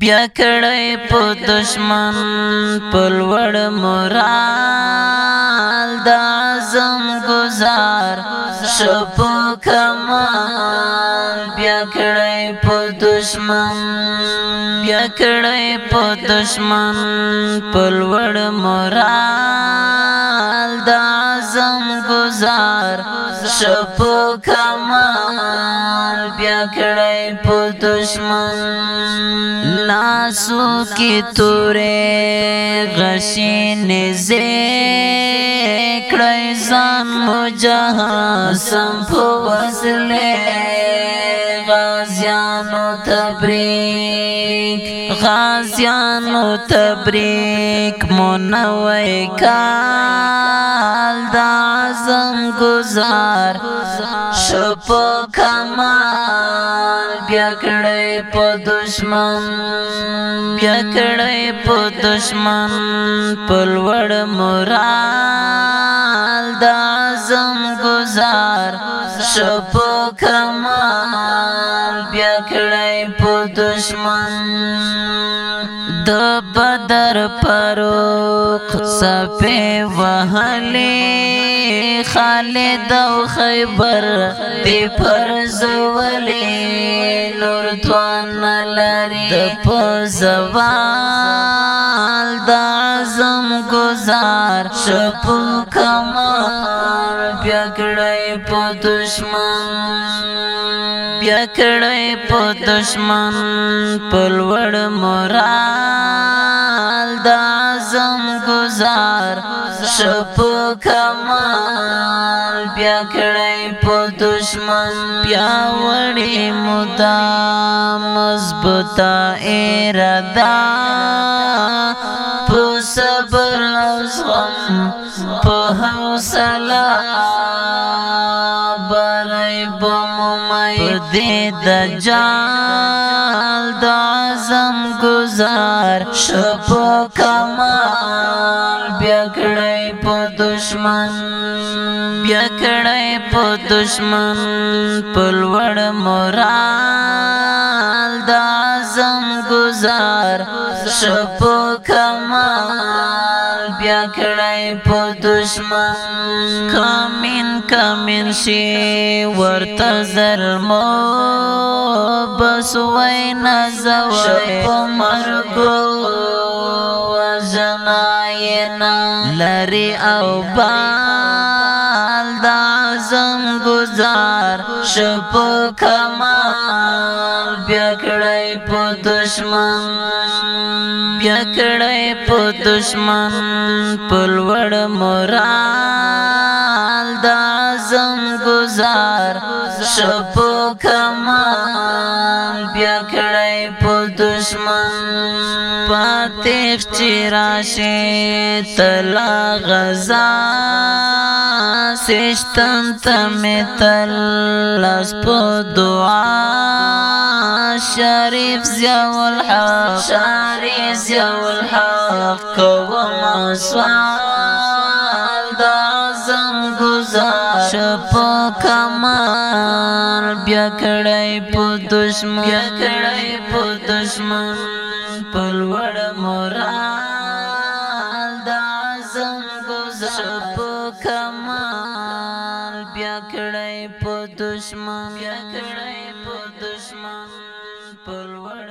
بیا کړی په دشمن په لوړ مرال د اعظم گزار شپو کمال بیا کړی په دشمن بیا کړی په دشمن په لوړ مرال هر شپ کمال بیا کړی په دشمن ناسو کی تورې غشین زې کړی ځان مجهاسم په وسله غازیانو تبریک غازیانو تبریک مونوي کا څنګه گزار شپ کمال بیا کړې په دشمن بیا کړې په دشمن په لوړ مرال د اعظم گزار شپ کمال بیا کړې په دشمن بدر پروخ صفه وهلي خالد او خیبر دی پر زولي نور توان لري د پزوال د اعظم گزار شپو کمار بیا کړه په دشمن بیا کړي په دشمن پلوړ مورال د اعظم گزار شپ کمال بیا کړي په دشمن بیا وړي مدام مضبوطه اراده په صبر او زغم په حوصله دی د جال د اعظم گزار شپو کمال بیا کړی په دشمن بیا کړی په دشمن په لوړ مورال د اعظم گزار شپو کمال کړای په دشمن کمن کمن شي ورته ظلمو بس وای نزو په مرګو وزناینا لری او بان اعظم گزار شپ کمال بیا کړای په دشمن بیا کړای په دشمن پلوړ مورال د اعظم گزار شپ کمال بیا کړای په دشمن پاتې چرشه تلا غزار سشتن تمی تل لس پو دعا شریف زیو الحق شریف زیو الحق قوم سوال دا زم گزار شپو کمال بیا کڑای پو دشمن بیا کڑای پو دشمن پلوڑ مورا په دشمن بیا کړای په دشمن په لوړ